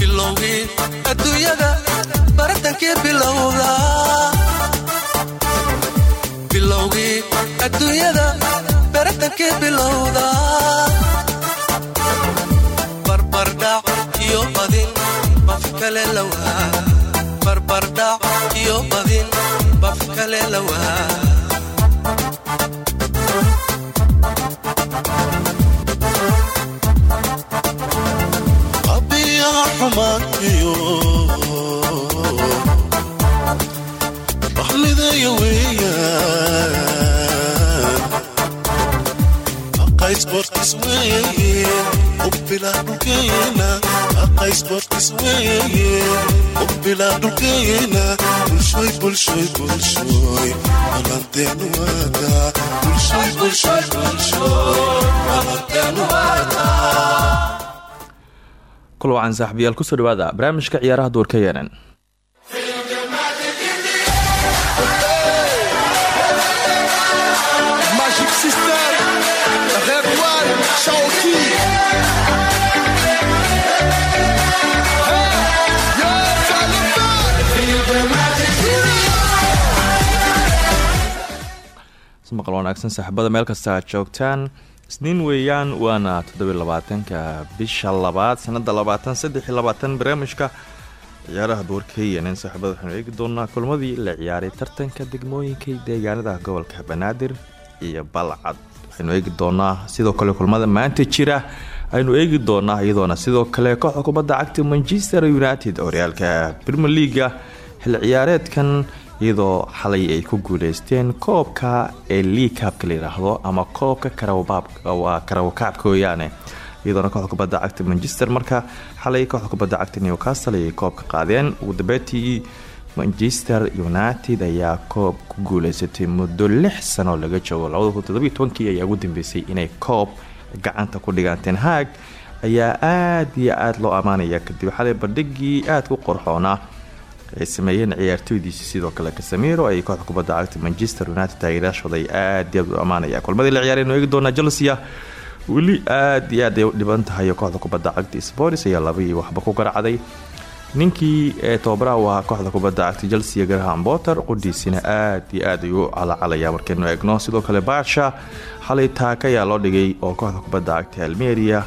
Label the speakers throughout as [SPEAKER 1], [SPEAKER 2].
[SPEAKER 1] bilowgii adduunyada bartankii bilowda bilowgii adduunyada bartankii bilowda. Barbardhac iyo badin bafi kale lowdaa barbardhac iyo badin bafi kale lowdaa
[SPEAKER 2] aqaysbortis weeye ubbilaa dhulkeena bulshoy bulshoy bulshoy balanteenu waadaa bulshoy bulshoy bulshoy balanteenu waadaa
[SPEAKER 3] kul wacan saaxiibayaal ku soo dhawaada barnaamijka ciyaaraha duurka yeenen maqal wanaagsan saaxiibada meel kasta aad joogtaan. Isniin weeyaan waana toddobylabaatanka bisha labaad sanada labaatan saddex labaatan barnaamijka ciyaaraha duurka yeenen saaxiibada waxaanu eegi doonaa kulmadii la ciyaaray tartanka degmooyinka deegaanada gobolka banaadir iyo balcad. Waxaynu eegi doonaa sidoo kale kulmada maanta jira. Aynu eegi doonaa iyadoona sidoo kale kooxda kubadda cagta manchester united horyaalka premier leaga xil ciyaareedkan iyadoo xalay ay ku guuleysteen koobka ee liigkaabka la yidhaahdo ama koobka karawakaabka weeyaane. Iyadoona kooxda kubadda cagta manchester marka xalay kooxda kubadda cagta newcastle ayay koobka qaadeen ugu dambeyntii manchester united ayaa koob ku guuleysatay muddo lix sano laga joogo. Ayaa ugu dambeysay inay koob gacanta ku dhigaan tenhaag ayaa aada iyo aada loo ammaanaya kadib xalay bandhigii aada ku qorxoonaa ay sameeyeen ciyaartooydiisi sidoo kale kasamiro ay kooxda kubadda cagta manchester united taageerayaashooda ay aada iyo aad u ammaanaya kulmadii la ciyaareen eegi doonaa chelsea weli aada iyo aad dhiban tahay kooxda kubadda cagta sports ayaa laba iyo waxba ku garacday ninkii tobabaraha u ahaa kooxda kubadda cagta chelsea graham botter qudhiisina aada iyo aad ayuu u calacalaya markaynu eegno sidoo kale barsha xalay taaka ayaa loo dhigay oo kooxda kubadda cagta almeria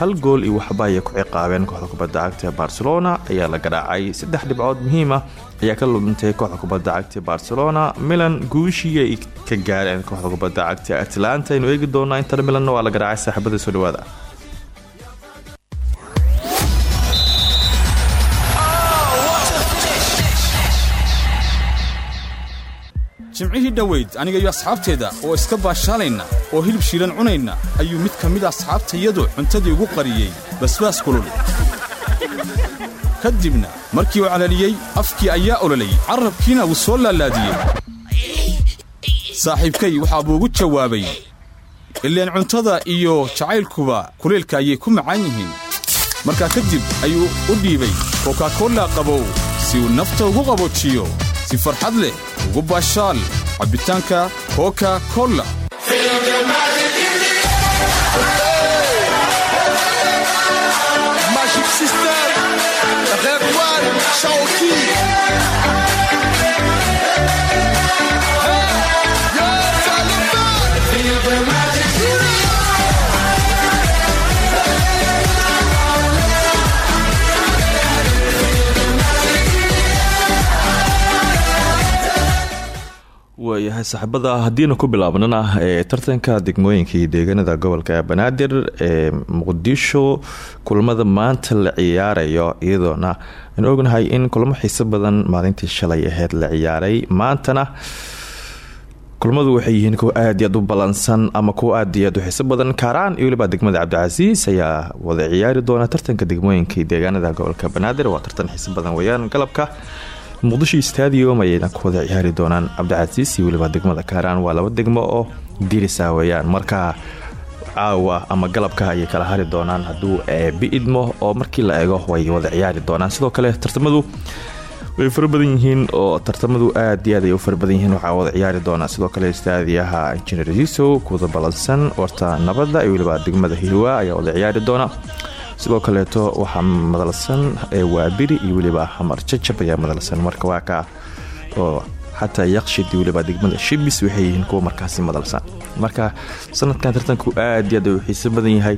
[SPEAKER 3] hal gool iyo waxba ayay ku ciqaabeen kooxda kubadda cagta barcelona. Ayaa la garaacay. Saddex dhibcood muhiima ayaa ka luntay kooxda kubadda cagta barcelona. Milan guushii ay ka gaareen kooxda kubadda cagta atlanta. Aynu eegi doonaa inter milanna waa la garaacay saaxiibada soo dhawaada
[SPEAKER 4] jimcihii dhoweyd aniga iyo asxaabteeda oo iska baashaalayna oo hilib shiilan cunayna ayuu mid ka mid asxaabtayadu cuntadii ugu qariyey basbaas kulul. Ka dibna markii uu calaliyey afkii ayaa ololayy carrabkiina wuu soo laalaadiyey. Saaxiibkay waxaa buu ugu jawaabay ileen cuntada iyo jacaylkuba kulaylka ayay ku macaan yihiin. Markaa kadib ayuu u dhiibay kokakolla qabow si uu nafta ugu qaboojiyo si farxad leh ugu baashaal cabbitaanka koka kolla
[SPEAKER 3] waayahay saaxiibada haddiina ku bilaabnana tartanka degmooyinka iyo deegaanada gobolka banaadir ee muqdisho kulamada maanta la ciyaarayo iyadoona. Aan ognahay in kulamo xiiso badan maalintii shalay aheyd la ciyaaray. Maantana kulamadu waxay yihiin kuwa aad aad u balansan ama kuwa aad aad u xiiso badan. Kaaraan iyo waliba degmada cabdicasiis ayaa wada ciyaari doona tartanka degmooyinka iyo deegaanada gobolka banaadir. Waa tartan xiiso badan weyaan galabka muqdisho stadium ayayna ku wada ciyaari doonaan cabdicasiis iyo weliba degmada kaaraan. Waa laba degmo oo dirisa weeyaan. Markaa caawa ama galabka ayay kala hari doonaan. Hadduu biidmo oo markii la eego way wada ciyaari doonaan. Sidoo kale tartamadu way fara yihiin oo tartamadu aad iyo aad ay u fara yihiin. Waxaa wada ciyaari doonaa sidoo kale istaadiyaha injineer zisow kuwada balansan warta nabadda iyo weliba degmada hilwa ayaa wada ciyaari doona sidoo kaleeto waxaa madalsan waabiri iyo weliba xamar. Jajab ayaa madalsan marka waa ka oo xataa yaqshid iyo weliba shibis waxay yihiin kuwa markaasi madalsan marka sanadkan tartanku aad iyo aad u xiiso badan yahay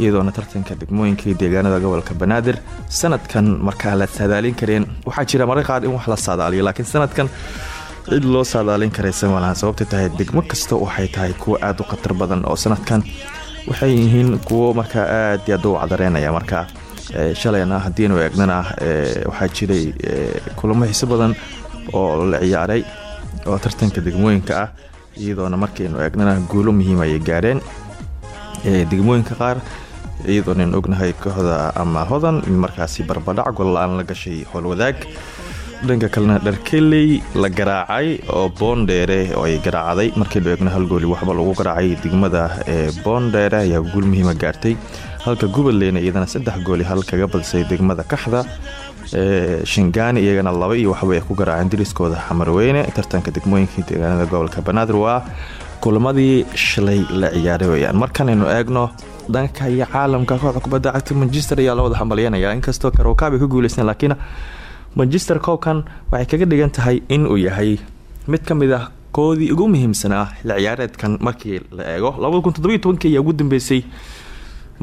[SPEAKER 3] iyadoona tartanka degmooyinka deegaanada gobolka banaadir. Sanadkan markaa la saadaalin kareen waxaa jira marka qaar in wax la saadaaliyo laakiin sanadkan cid loo saadaalin karaysa malaha sababta tahay degmo kasta waxay tahay kuwa aad u khatar badan oo sanadkan waxay yihiin kuwo markaa aad iyo aad u cadareynaya marka shalayna haddiinu eegnana waxaa jiray kulamo xiiso badan oo la ciyaaray oo tartanka degmooyinka ah iyadoona markaynu eegnana guulo muhiim ayay gaareen. Degmooyinka qaar iyadoonaynu ognahay kooxda ama hodan in markaasi barbadhac golla-aan la gashay howlwadaag dhanka kalena dharkeley la garaacay oo boondheere oo ay garaacday markaynu eegno hal gooli waxba lagu garaacay degmada ee boondheere ayaa guul muhiima gaartay. Halka goboleyna iyadana saddex gooli hal kaga badisay degmada kaxda shingaani iyagana laba iyo waxba ay ku garaaceen diriskooda xamarweyne tartanka degmooyinka deegaanada gobolka banaadir waa kulamadii shalay la ciyaaray weyaan markanaynu eegno dhanka iyo caalamka kooxda kubadda cagta manchester ayaa la wada xambalyanaya inkastoo karowkaab ay ku guuleysteen laakiin manchester koobkan waxay kaga dhigan tahay in uu yahay mid ka mid ah koodii ugu muhiimsanaa xilli ciyaareedkan markii la eego. ayaa ugu dambeysay.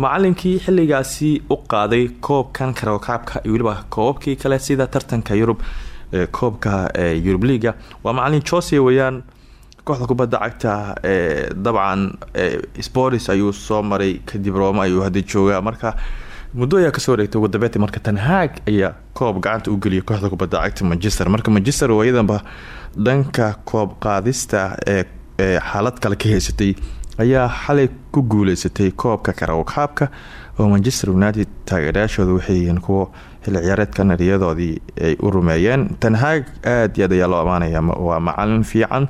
[SPEAKER 3] Macalinkii xiligaasi u qaaday koobkan karowkaabka iyo weliba koobabkii kale sida tartanka yurub koobka yurub liga waa macalin jose weyaan kooxda kubadda cagta dabcan sports ayuu soo maray kadib rooma ayuu hada joogaa. Marka muddo ayaa ka soo wareegtay ugu dambeynta marka tanhaag ayaa koob gacanta u geliyay kooxda kubadda cagta manchester. Marka manchester waayadanba dhanka koob qaadista ee xaalad kale ka haysatay ayaa xalay ku guuleysatay koobka karawkaabka oo manchester united taageerayaashooda waxay yihiin kuwo xilli ciyaareedkan eriyadoodii ay u rumeeyeen. Tanhaag aad iyo aad ayaa loo amaanaya waa macalin fiican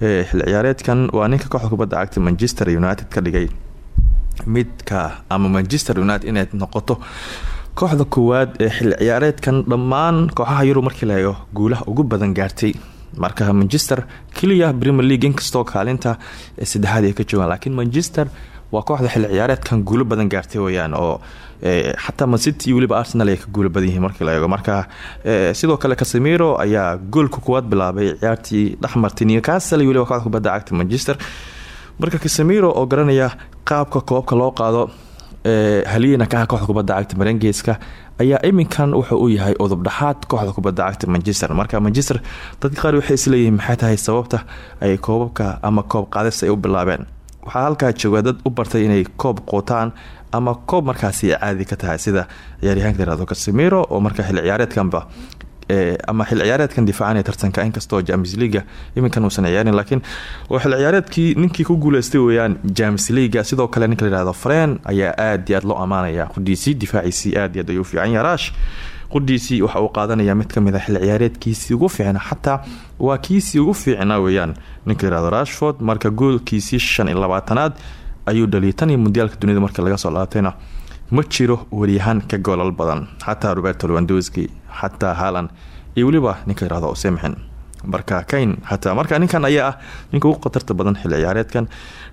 [SPEAKER 3] xilli ciyaareedkan waa ninka kooxda cagta manchester united ka dhigay midka ama manchester united inay noqoto kooxda koowaad ee xilli ciyaareedkan dhammaan kooxaha yurub markii la eego guulaha ugu badan gaartay. Marka manchester keliya premier league inkastoo kaalinta saddexaad ay ka joogaan laakiin manchester waa kooxda xilli ciyaareedkan guulo badan gaartay weyaan oo xataa mancity weliba arsenal ay ka guulo badan yihiin markii la eego. Marka sidoo kale casemiro ayaa goolka kuwaad bilaabay ciyaartii dhexmartay newcastle weliba kooxda kubadda cagta manchester marka casemiro oo garanaya qaabka koobka loo qaado haliyana kaha kooxda kubadda cagta marengeeska ayaa iminkan wuxa uu yahay udubdhaxaad kooxda kubadda cagta manchester. Marka manchester dadka qaar waxay isleeyihiin maxay tahay sababta ay koobabka ama koob qaadis ay u bilaabeen? Waxaa halkaa jooga dad u bartay inay koob quutaan ama koob markaasi caadi ka tahay sida ciyaaryahanka tirado casemiro oo marka xilli ciyaareedkanba ama xilli ciyaareedkan difaacanaya tartanka inkastoo james leaga iminkan uusan ciyaarin laakiin waa xilli ciyaareedkii ninkii ku guuleystay weyaan james leaga sidoo kale ninka layihahdo fren ayaa aad iyo aad loo amaanaya. Qudhiisii difaaciisii aad iyo aad ayuu fiican yahay. Raash waxa uu qaadanaya mid ka mid a xilli ciyaareedkiisii ugu fiicna. Xataa waa kiisii ugu fiicnaa weyaan ninka layihahdo rashford. Marka goolkiisii shan iyo ayuu dhaliyay tan iyo mundiyaalka dunida markii laga soo laabtayna ma jiro wariyahaan ka goolal badan. Xataa roberto lewandowski xataa haalan iyo weliba ninka yiraahdo semxin marka kayn xataa marka ninkan ayaa ah ninka ugu khatarta badan xilli ciyaareedkan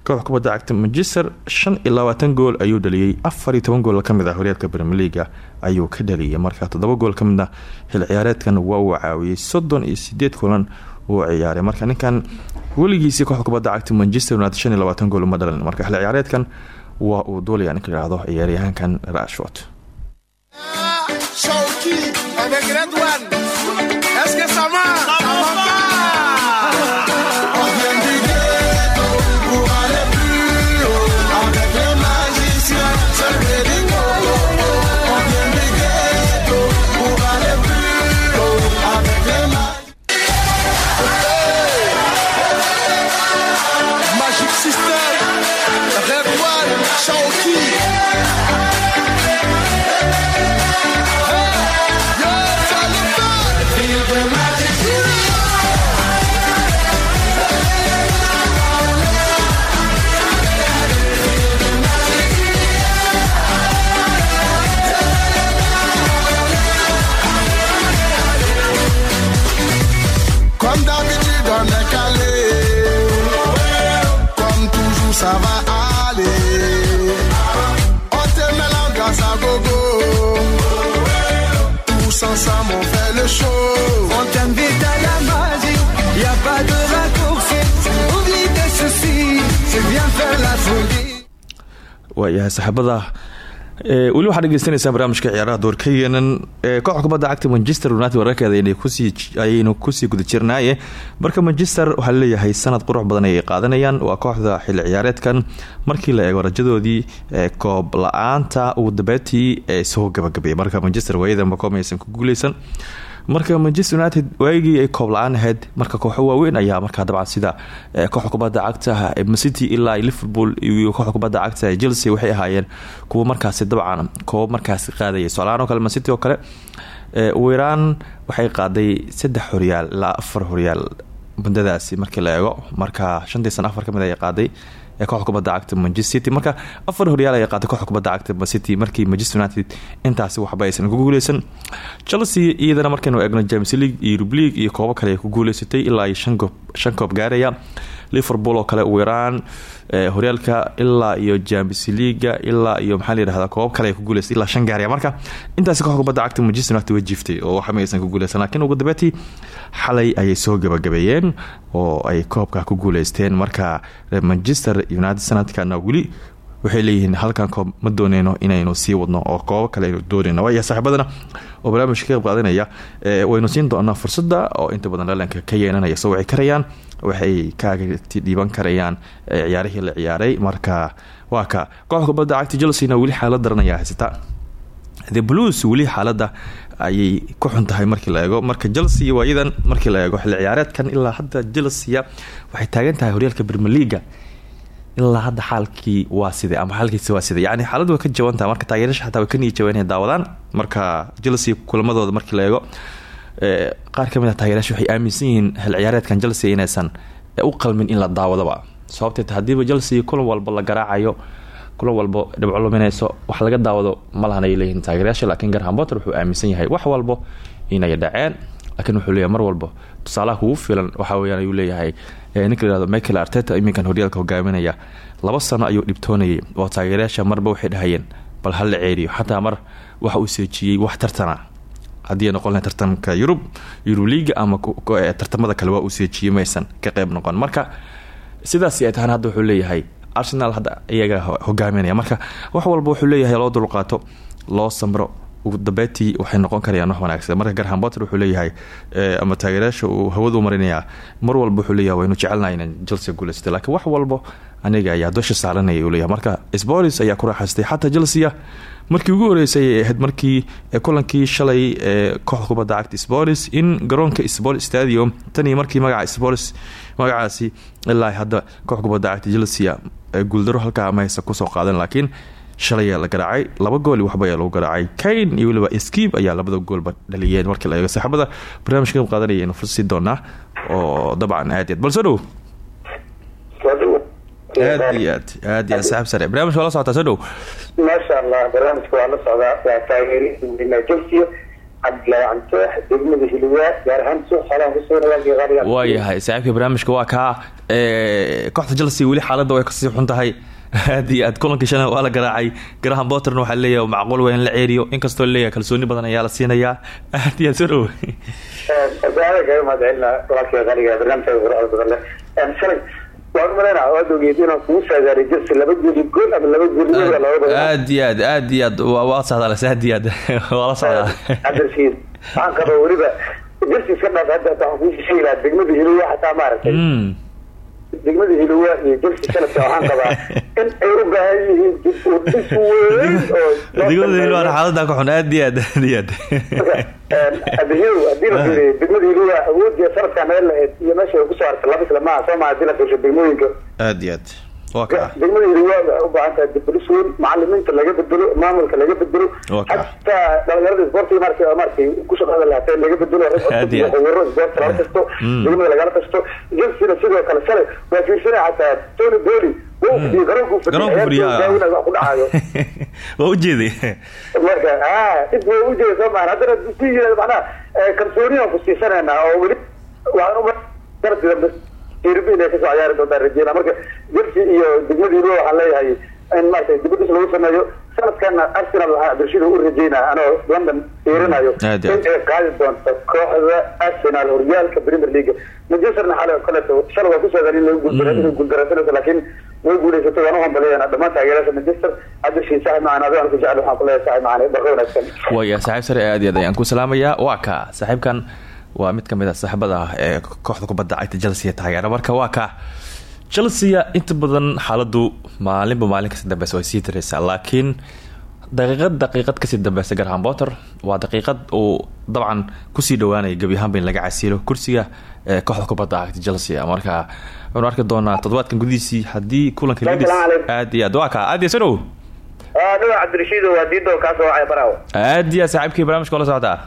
[SPEAKER 3] koox kubadda cagta manchester shan iyo gool ayuu dhaliyey afar iyo toban gool ah horyaalka premier leaga ayuu ka dhaliyay. Marka toddoba gool ka midna xilli ciyaareedkan waa uu caawiyey soddon kulan uu ciyaaray. Marka ninkan weligiisii kooxda kubadda cagta manchester united shan iyo gool uma dhalin. Marka xilli ciyaareedkan waa uu duulaya ninka yihahdo ciyaaryahaankan rashford waayahay saaxiibada ee, weli waxaad dhegeysaneysaan barnaamijka ciyaaraha doorkayeenan ee kooxda kubadda cagta manchester united wararkeeda inay ku sii guda jirnaaye. Marka manchester waxaa la leeyahay sanad qurux badan ayay qaadanayaan waa kooxda xilli ciyaareedkan. Markii la eego rajadoodii ee koob la'aanta ugu dambeetii ee soo gabagabeeyay. Marka manchester waayadanba koob aysan ku guuleysan marka manchester united waagii ay koob la'aan ahayd marka kooxo waaweyn ayaa markaa dabcan sida eh, kooxda kubadda cagta ee city ilaa liverpool iyo kooxda kubadda cagta chelsea waxay ahaayeen kuwa markaasi dabcan koob markaasi qaadaya soalaan oo kale mancity oo kale eh, ugu yaraan waxay qaaday saddex horyaal ilaa afar horyaal mudadaasi markii la eego. Marka shantii sana afar ka mid ayay qaaday ee kooxda kubadda cagta manchester city. Marka afar horyaal ayay qaaday kooxda kubadda cagta city markii manchester united intaasi waxba aysan ku guuleysan chelsea iyadana markaynu eegno james league iyo eurub league iyo koobo kale ay ku guuleysatay ilaa goob shan koob gaaraya liverpool oo kale ugu yaraan horyaalka ilaa iyo james leaga ilaa iyo maxaa la yidhahdaa koobab kale ku guuleysatay ilaa shan gaaraya marka intaasi kooxda kubadda cagta manchester united way jiiftay oo waxba aysan ku guuleysan laakiin ugu dambeetii xalay ayay soo gabagabeeyeen oo ay koobka ku guuleysteen. Marka manchester united sanadkana weli waxay leeyihiin halkan ma dooneyno inaynu sii wadno oo koobo kale aynu dooneyno waaya saaxiibadana oo barnaamijka ka qayb qaadanaya ee, waynu siin doonaa fursada oo inta badan dhalanka ka yeelanaya. Soo wici karayaan waxay kaaga dhiiban karayaan ee, ciyaarihii la ciyaaray. Marka waa ka. Kooxda kubadda cagta chelsea-na weli xaalad daran ayaa haysata the blues weli xaalada ayay ku xun tahay markii la eego. Marka chelsea waayadan markii la eego xilli ciyaareedkan ilaa hadda chelsea waxay taagan tahay horyaalka leaga ilaa hadda xaalkii waa siday ama xaalkiisi waa siday. Yani xaaladu way ka jabantaha marka taageerasha xataa way ka niya jaban inay daawadaan. Marka chelsea kulamadooda markii la eego ee, qaar ka mid ah taageerasha waxay aaminsan yihiin xil ciyaareedkan chelsea inaysan u qalmin in la daawadaba. Sababtay ta hadiiba chelsea kulan walba la garaacayo kulan walba dhibco luminayso wax laga daawado ma lahan ay leeyihiin taageerayaasha laakiin garham potter wuxuu aaminsan yahay wax walbo inay dhaceen laakiin wuxuu leeyahay mar walba tusaalaha kugu filan waxa weyaan ayuu leeyahay ninka la yihahdo michael arteta iminkan horyaalka hogaaminaya laba sano ayuu dhibtoonayay. Oo taageerayaasha marba waxay dhahayeen bal ha la ceeriyo xataa mar waxa uu seejiyey wax tartana. Haddii noqon lahayn tartanka yurub liiga ama tartamada kale waa uu seejiyey maysan ka qayb noqon. Marka sidaas ay tahana hadda leeyahay arsenal hadda iyaga ho- hogaaminaya. Marka wax walba wuxuu leeyahay loo dulqaato loo samro ugu dambeetii waxay noqon karayaan wax wanaagsan. Marka garham potter wuxuu leeyahay eh, ama taageerayaasha uu hawadu marinayaa mar walba wuxuu leeyahay waynu jecelnahay inaan chelsea guuleysatay laakiin wax walba aniga ayaa dusha saaranaya uu leeyahay. Marka sporis ayaa ku raaxaystay xataa chelsea markii ugu horeysay ay ahayd markii eh, kulankii shalay ee kooxda kubadda cagta sporis in garoonka sport stadium tan iyo markii magaca sporis magacaasi ilaa hadda kooxda kubadda cagta chelsea ee guuldaro halkaa ama haysa ku soo qaadan. Laakiin shalay ayaa la garaacay. Laba gool iyo waxba ayaa lagu garaacay. Kane iyo weliba skib ayaa labada goolba dhaliyeen markii la eego saaxiibada barnaamijka qayb qaadanaya aynu fursii doonaa oo dabcan aad iyo aad. Balse dhow. Aad iyo aad aad iyo aad saaxiib sare. Barnaamijka waa la socotaa soo dhow
[SPEAKER 5] maasha allah barnaamijka waa la socdaa. Waa xoolaha ku soo qaaliga
[SPEAKER 3] waayahay saaxiibka barnaamijka waa kaa kooxda chelsea weli xaaladda way ka sii xun tahay aad iyo aad kulankii shalay waa la garaacay graham potterna waxaa leeyahay macquul waa in la ceeriyo. Inkastoo leeyahay kalsooni badan ayaa la siinayaa. Aad iyo aad soo dhow
[SPEAKER 5] aada kaga mahadcelina walaalkii qaaliga barnaamijka quruxda badan leh shalay waan umaleynaa waad ogeed inaan kugu saagaaray chelsea laba gool iyo gool ama laba gool iyo gool laba badan
[SPEAKER 3] aad iyo aad aad iyo aad. Waa socdaa aad iyo aad. Waa la socdaa.
[SPEAKER 5] Cabdirashiid waxaan qabaa weliba iska dhaaf hadda waxaan kuu sheegi lahaa degmada hiliyaa xataa maaragtay. Degmada hilowa iyo chelsea sanadka waxaan qabaa in ay u baahan yihiin dib u dhis weyn oo
[SPEAKER 3] degmada hilwaan xaaladda ka xun aad iyo aad aad iyo aad.
[SPEAKER 5] Abihiw haddii la fiiriyo degmada hilowa awoodii sanadkan meel lahayd iyo meesha ay ku soo hartay laba isla maaha soo maa haddii la fiirsho degmooyinka.
[SPEAKER 3] Aad iyo aad
[SPEAKER 5] degmada hilowa waxay u baahan tahay dhis weyn macalimiinta laga bedelo maamulka laga bedelo xataa dhalinyarada isboortiga marka markay ku shaqada lahaatee laga bedelo khubaro isboorti lala tasto
[SPEAKER 3] Mm.
[SPEAKER 5] degmada lagala tasto chelsea sidoo kale shalay waa fiirsanaya xataa tony boli
[SPEAKER 3] waa
[SPEAKER 5] marka ah id waa ujeeda soo haddana ku siisanayna oo weli irbi inay ka soo ciyaari doontaan rajeyna marka chelsea iyo degmadiiba waxaan leeyahay in maaragtay dibadis lagu sameeyo. Sanadkana arsenal waxaa cabdirashiid u rajeynaya anoo london fiirinayo
[SPEAKER 3] iyo
[SPEAKER 5] in ay qaadi doonto kooxda arsenal horyaalka premier league. Manchesterna xale kaleeto shalay waa ku soo garin inay guuldara inay guuldaraysanayso laakiin way guuleysatay waan u hambaliyana dhammaan taageerasha manchester cabdirashiid saaxib macaan aan ku jecel waxaan kuleeyahay saaxib macaan barka wanaagsan
[SPEAKER 3] saaxiib sare aad iyo aad ayaan ku salaamayaa. Waa ka saaxiibkan waa mid ka mid a saaxiibada ee kooxda kubadda cagta chelsea taageera. Marka waa ka chelsea inta badan xaaladu maalinba maalin ka sii dambeysa way sii dareysaa laakiin daqiiqad daqiiqad ka sii dambeysa garham potter waa daqiiqad uu dabcan ku sii dhawaanaya gebi ahaanba in laga casiilo kursiga ee kooxda kubadda cagta chelsea marka waxaanu arki doonaa toddobaadkan gudihiisii haddii kulanka
[SPEAKER 5] calaykum.
[SPEAKER 3] aad iyo aad. Waa ka aad iyo soo dhow
[SPEAKER 5] dhawa cabdirashiido waa diido kaasoo baraawo
[SPEAKER 3] aad iyo aad saaxiibkii barnaamijka ola socdaa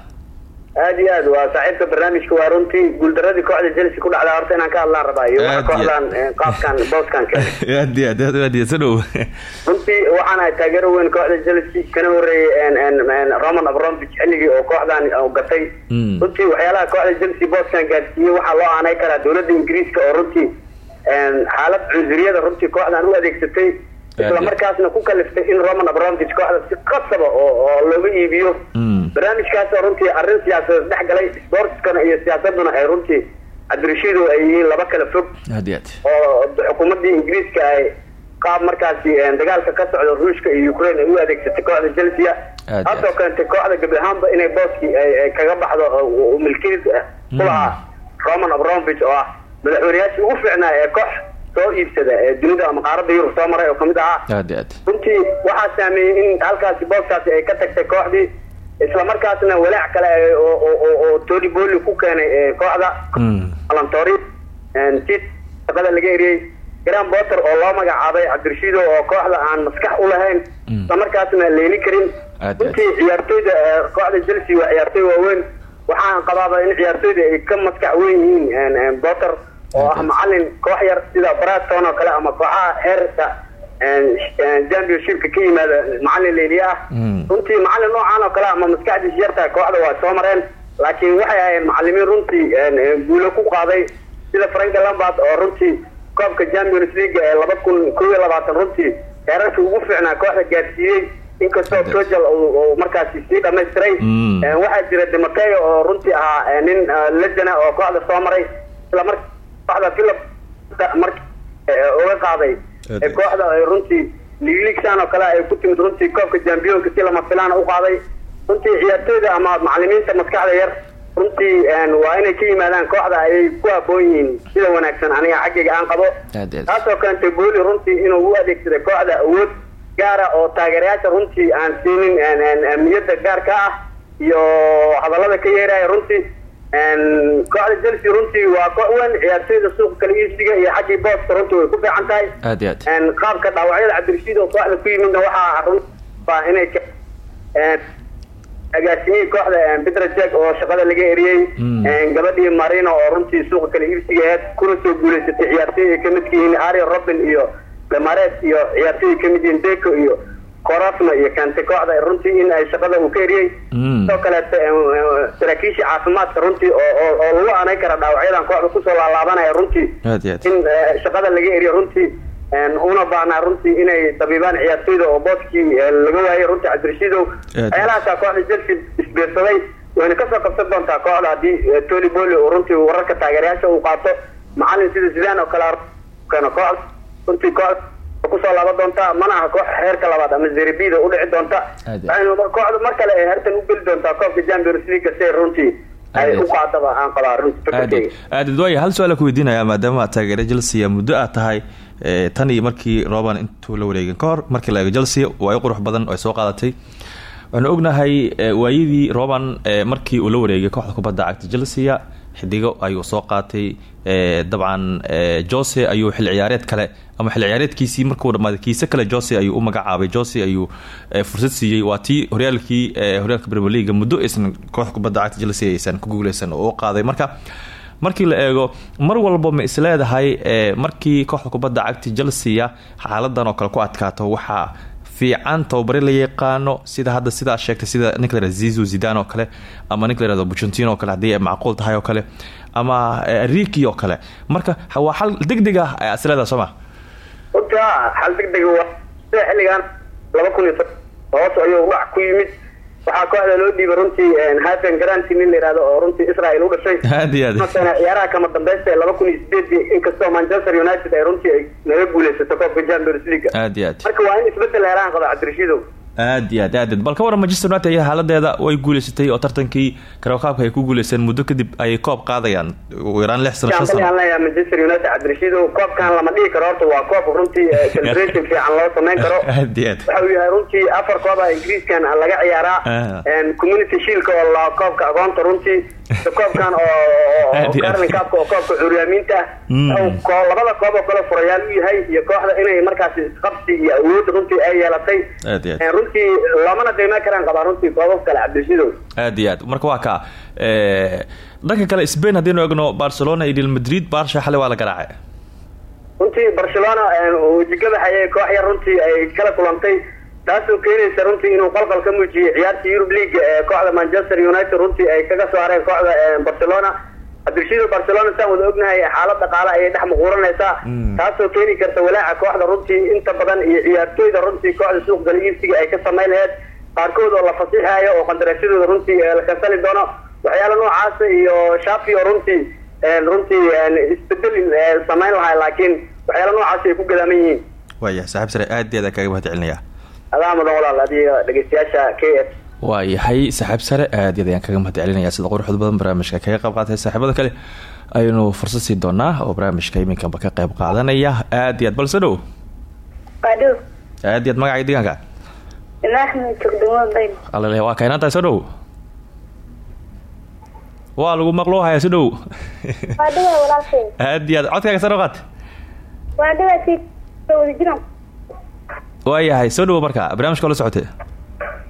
[SPEAKER 5] aad iyo aad waa saaxiibka barnaamijka waa runtii guuldaradii kooxda chelsea ku dhacdaa horta inaan ka hadlaan rabaa iyo
[SPEAKER 3] iyo-
[SPEAKER 5] kooxdan eh, qaabkan booskan keenay
[SPEAKER 3] aad iyo aad aad iyo soo dhow
[SPEAKER 5] runtii waxaan ahay taageero weyn kooxda chelsea kana horeeyey roman abramovich xilligii oo kooxdan uu gatay.
[SPEAKER 3] Mm.
[SPEAKER 5] runtii waxyaalaha kooxda chelsea booskan gaarsiiyey waxaa loo aanay karaa dowladda ingiriiska oo runtii xaalad cunsuriyada runtii kooxdan u adeegsatay isla markaasna ku kaliftay in roman abramovich kooxda si qasaba oo oo looga iibiyo.
[SPEAKER 3] Mm.
[SPEAKER 5] barnaamijkaasoo runtii arrin siyaasadeed dhex galay sportskana iyo siyaasaduna ay runtii cabdirashiido ay yihiin laba kala fog. Oo xukuumaddii ingiriiska ay qaab markaasi een, dagaalka ka socda ruushka iyo ukraine ay u adeegsatay kooxda chelsea
[SPEAKER 3] Aad
[SPEAKER 5] taasoo keentay kooxda gebi ahaanba inay booskii ay ay kaga baxdo oo milkiid ku lahaa roman abramovich oo ah madaxweyneyaashii ugu fiicnaa ee koox soo iibsada ee dunida ama qaaradda yurub soo maray oo
[SPEAKER 3] ka mid ahaa.
[SPEAKER 5] Runtii waxaa saameeyey in halkaasi booskaasi ay ka tagtay kooxdii isla markaasna walaac kale oo oo- oo oo tony bolly ku keenay ee, kooxda
[SPEAKER 3] Mm.
[SPEAKER 5] alantori shaqada laga eriyey. Gran potter oo loo magacaabay cabdirashiido oo kooxda aan maskax u lahayn
[SPEAKER 3] Mm.
[SPEAKER 5] isla markaasna leeli karin. Runtii ciyaartoyda kooxda chelsea waa ciyaartoy waaweyn. Waxaan qabaaba in ciyaartoyda ay ka maskax weyn yihiin potter oo ah macalin koox yar sida braston oo kale ama kooxaha heerka championshipka ka yimaada macalin leeliye ah
[SPEAKER 3] Mm.
[SPEAKER 5] runtii macalin noocaan oo kale ama maskaxdiisa yartahay kooxda waa soo mareen laakiin waxay ahayn macalimiin runtii guulo ku qaaday sida frank lambard oo runtii koobka champions league ee laba kun kow iyo labaatan runtii heerarkii ugu fiicnaa kooxda gaarsiiyey inkastoo tojal uu markaasi sii dhamaystiray
[SPEAKER 3] Mm.
[SPEAKER 5] Waxaa jira demateo oo runtii ahaa nin eh, lejana oo kooxda soo maray. Isla mar kooxda philip mar uga qaaday. Kooxda ay runtii liigsan oo kale ay ku timid runtii koobka jambiyonka si lama filaan u qaaday. Runtii ciyaartoyda ama macalimiinta maskaxda yar runtii waa inay ka yimaadaan kooxda ayay ku haboon yihiin sida wanaagsan aniga xaggayga aan qabo. Taasoo keentay booli runtii inuu u adeegsaday kooxda awood gaara oo taageerayaasha runtii aan siinin ahmiyadda gaarka ah iyo hadallada ka yeeraya runtii kooxda chelsea runtii waa koox weyn ciyaartoyda suuqa kala iibsiga iyo xaggii booska runtii way ku fiican tahay.
[SPEAKER 3] Aad iyo aad.
[SPEAKER 5] En, qaabka dhaawacyada cabdirashiid oo kooxda ku yimidna waxaa run baa inay ka- en, agaasimihii kooxda peter jack oo shaqada laga eriyey.
[SPEAKER 3] Mm.
[SPEAKER 5] En, gabadhii marino oo runtii suuqa kala iibsiga aheyd kuna soo guuleysatay ciyaartoy ay ka yihiin ario robin iyo lemares iyo ciyaartoy ay ka mid yihiin deco iyo corasma iyo keentay kooxda runtii in ay shaqada uu ka eriyey.
[SPEAKER 3] Mm.
[SPEAKER 5] sidoo kaleeto en, en, saraakiisha caafimaadka runtii oo lagu aanay kara dhaawacyadan kooxda ku soo laalaabanaya runtii. In eh, shaqada laga eriyo runtii una baahnaa runtii inay dabiibaan ciyaartoyda oo booskii eh, laga waayay runtii cabdirashiidow
[SPEAKER 3] Aad.
[SPEAKER 5] waxyaalahaasa kooxda chelsea isbiirsaday wayna ka soo qabsan doontaa kooxda haddii eh, tony bolly oo runtii wararka taageerayaasha uu qaato. Macalin sida zidane oo kale kooxda runtii kooxda ku soo laaban doontaa mana aha koox heerka labaad ama zeribida udhici doonta. Waxayna mar- kale ay hartan u geli doontaa koobka champions league si runtii ay u qaadaba aan qabaa runtii
[SPEAKER 3] hal su'aal ku weydiinaya maadaama aad taageera chelsea muddo aad tahay eh, tan iyo markii roban intuu la wareegin ka hor markii la eego chelsea waa i qurux badan oo ay soo qaadatay. Waxaanu ognahay eh, waayadii roban eh, markii uu la wareegay kooxda kubadda cagta chelsea xidigo ayuu soo qaatay dabcan eh, jose ayuu xil ciyaareed kale ama xil ciyaareedkiisii markuu dhamaaday kiise kale jose ayuu u magacaabay. Jose ayuu eh, fursad siiyey. Waa tii horyaalkii eh, horyaalka premier league muddo aysan kooxda kubadda cagta chelsea aysan ku guuleysan oo u qaaday. Marka markii la eego mar walba ma isleedahay eh, markii kooxda kubadda cagta chelsea xaaladan oo kale ku adkaato. Waxaa fiican tababare la yaqaano sida hadda sidaa sheegtay sida ninka la zizu zidan oo kale ama ninka la oo kale haddii ay macquul tahay oo kale ama eh, riki oo kale. Marka waa xal deg deg ah ayaa isleedaha soo ma
[SPEAKER 5] ha xal degdeg waa sida xilligan laba kun hoos ayuu dhac ku yimid waxaa kooxda loo dhiibay runtii hasan garanti nin la yihahdo oo runtii israel u dhashay. Ciyaaraha kama dambeysta ee laba kun iyo sideedii inkastoo manchester united ay runtii ay naga guuleysato koobka champions league marka waa in isbeddel heeraan qaba cabdirashiidow
[SPEAKER 3] aad iyo aad aad bal ka waran manchester united iyo xaaladeeda way guuleysatay oo tartankii karawkaabka ay ku guuleysteen muddo kadib ayay koob qaadayaan. Ugu yaraan lix sano shan sano.
[SPEAKER 5] Manchester United cabdirashiidow koobkan lama dhihi karo horta waa koob runtii eh, celebration fiican loo sameyn karo.
[SPEAKER 3] Aad iyo aad.
[SPEAKER 5] Waxa uu yahay runtii afar koob ah ingiriiskan laga ciyaaraa. Community shielka oo la koobka agoonta runtii koobkan oo oo- koobka curyaaminta ah
[SPEAKER 3] Mm.
[SPEAKER 5] Labada koob oo kale furayaal u yahay iyo kooxda inay markaasi isqabsi iyo awood runtii ay yeelatay. Een, runtii loomana qiimeyn karaan qabaa runtii koobab kale cabdirashidow
[SPEAKER 3] aad iyo aad. Marka waa kaa eh, dhanka kale spain haddaynu egno barcelona iyo real madrid barsha xalay waa la garaacay.
[SPEAKER 5] Runtii barcelona wejigabax ayay koox yar runtii ay kala kulantay taasoo keenaysa runtii inuu qalqal ka muujiyey ciyaartii Europe League ee kooxda Manchester United runtii ay kaga soo hareen kooxda ee, Barcelona. Cabdirashiid barcelona saan wada ognahay xaalad dhaqaale ayay dhex muquuranaysaa. Taasoo keeni karta walaaca kooxda runtii inta badan iyo ciyaartooyda runtii kooxda suuq galiiibsiga ay ka samayn laheyd qaarkood oo la fasixaayo oo qandaraasyadooda runtii eh, la kansali doono. Waxyaala noocaasa iyo shafi oo runtii een, runtii isbeddel eh, samayn lahay laakiin waxyaala noocaas ay ku gadaaman yihiin.
[SPEAKER 3] Waaya saaxiib sare aad iyo aad kaga mahad celinaya
[SPEAKER 5] adaa mudan walaal adiga dhegeystayaasha k f.
[SPEAKER 3] Waa yahay saaxiib sare aad iyo aad ayaan kaga mahad celinaya sida quruxda badan barnaamijka kaga qayb qaatay saaxiibada kale aynu fursad sii doonaa oo barnaamijka iminkanba ka qayb qaadanaya? Aad iyo aad balse dhow
[SPEAKER 6] Waduh,
[SPEAKER 3] aad iyo aad magacii deegaanka
[SPEAKER 6] Ahmed Tugduma Bayn.
[SPEAKER 3] alale waa kaynaan tahay soo dhow waa lagu maqloo haya dhow aad codkaaga qaat Waa yahay soo dhowo marka barnaamijka oo la socotay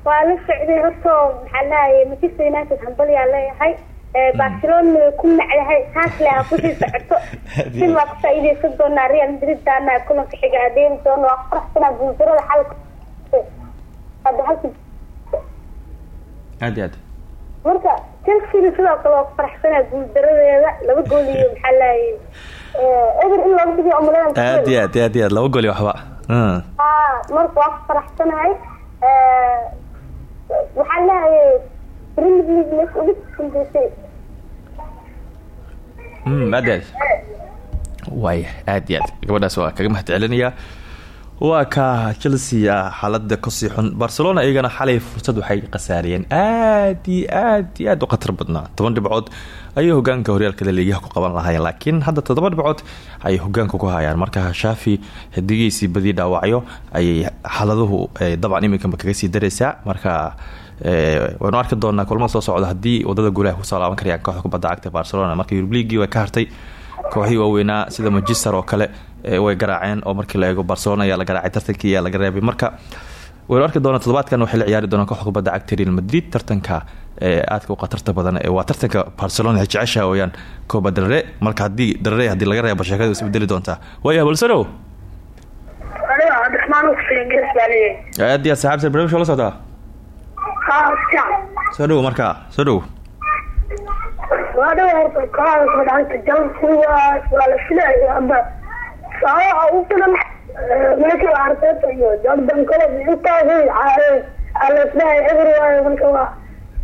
[SPEAKER 6] Waa la socday horta maxaa Manchester United hambal yaa leeyahay. Ee Barcelona way ku nacdahay taas le ha ku sii socoto. Si waa ku faa'iideysan doonaa Real Madrid daana kulanka xiga adeyn doono waa faraxsanaa guuldarada xalka.
[SPEAKER 3] Aad iyo aad
[SPEAKER 6] marka Chelsea sidoo kale waa ku faraxsanaa guuldaradeeda laba gool iyo maxaa lahaye ee eber in loogu dhigo umaleyn
[SPEAKER 3] aad iyo aad aad aad laba goli waxba Mm.
[SPEAKER 6] Marka waa faraxsanahay dambeysay
[SPEAKER 3] Mm, aad aad waaya aad iyo aad gabadhaas waa kaga mahad waa ka chelsea ah xaalada ka sii xun barcelona iyagana xalay fursad waxay khasaariyeen. Aad iyo aad iyo aad u khatar toban dhibcood ayay hogaanka horyaalka laliigaha ku qaban lahaayeen laakiin hadda toddoba dhibcood ayay hogaanka ku hayaan. Marka shaafi xidigiisii badii dhaawacyo ayay xaaladuhu dabcan iminkanba kaga sii daraysaa? Marka eh, waynu arki doonaa kulmada soo socda haddii waddada guulaha ku soo laaban karayaan kooxda barcelona. Marka yurub liigii way ka hartay kooxihii waaweynaa sida manchester oo kale way garaaceen oo markii la eego barcelona ayaa la garaacay tartankii ayaa laga reebay. Marka waynu arki doonaa toddobaadkan waxay la ciyaari doonaan kooxda kubadda cagta real madrid tartanka ee aadka u khatarta badan ee waa tartanka barcelona ay jeceshaha weyaan kooba darare marka haddii darare haddii laga reebo sheekadu isbedeli doontaa.
[SPEAKER 6] Baa leeyahay
[SPEAKER 3] aad iyo aad saxaabta barnaamijka la socdaa. Soo dhow marka soo dhow
[SPEAKER 6] waa dhawa horta kooxda kubadcagta Chelsea waa la filayo hadda sababaha ugu filan eh, Mikel Arteta iyo Jurgen Klopp intaasay caawiyeen aa la is leeyahay eber waayo marka waa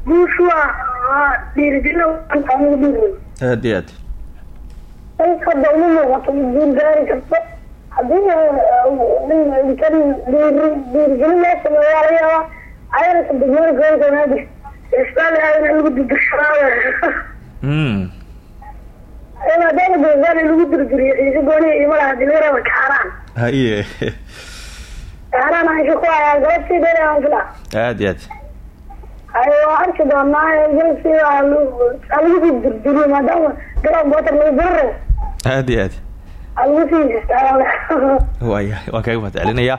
[SPEAKER 6] guushu waa waa dhiirigelin aan ugu dhiirigelin
[SPEAKER 3] aad iyo aad
[SPEAKER 6] hadda uma muuqato in guul gaari karto haddii nin kan dhiirigelin loo sameeyo waa laga yaabaa ayadaka degmada gobolka naadir isbitaal aadana lagu
[SPEAKER 3] Mm.
[SPEAKER 6] maadaama gobolkaana lagu dirgiriyo ciise gooniya iyo malaha diliraba kaaraan
[SPEAKER 3] haye
[SPEAKER 6] kaaraan aan ku hayaa galabtii dheer aan fila
[SPEAKER 3] aad iyo aad
[SPEAKER 6] ay waa arki doonaa galabtii waa lagu lagu sii dirgiriyo maadaama garab water lagu diriro
[SPEAKER 3] aad iyo aad
[SPEAKER 6] aa lagu sii
[SPEAKER 3] waaya waan kaga mahad celinaya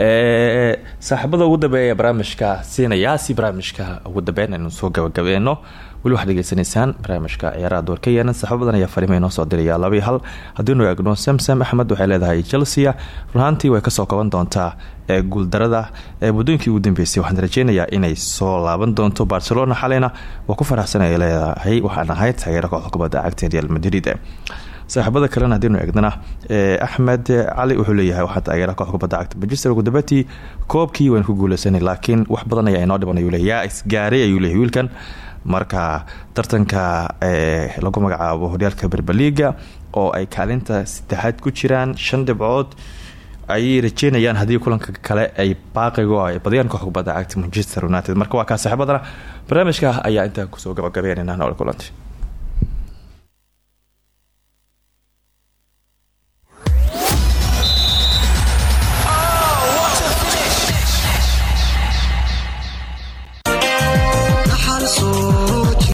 [SPEAKER 3] Eh, saaxiibada ugu dambeeya barnaamijka siinaya si barnaamijka ugu dambeyn aynu soo gabagabeeno weli waxaad degeysanaysaan barnaamijka ciyaaraha doorka yeena saxbo badan ayaa fariima inoo soo diraya laba iyo hal. Haddiinu eegno samsam axmed waxay leedahay chelsea runaantii way ka soo kaban doontaa ee guuldarada ee muddooyinkii ugu dambeysay. Waxaan rajeynayaa inay soo laaban doonto barcelona xaleyna. Waa ku faraxsan ay leedahay waxaan ahayd taageera kooxda kubadda real madrid. Saaxiibada kalena haddiinu eegnana axmed cali wuxuu leeyahay waxaa taageera kooxda kubadda cagta manchester gudabati koobkii waynu ku guuleysanay laakiin wax badan ayaa inoo dhiban ayuu leeyahy yaa isgaaray ayuu leeyahy wiilkan marka tartanka lagu magacaabo horyaalka berbaliga oo ay kaalinta saddexaad ku jiraan shan dhibcood ayay rajeynayaan haddii kulanka kale ay baaqigo ay badiyaan koox kubadda cagta manchester united. Marka waa kaa saaxiibadana barnaamijka ayaa intaa ku soo gabagabeynayna nool kulanti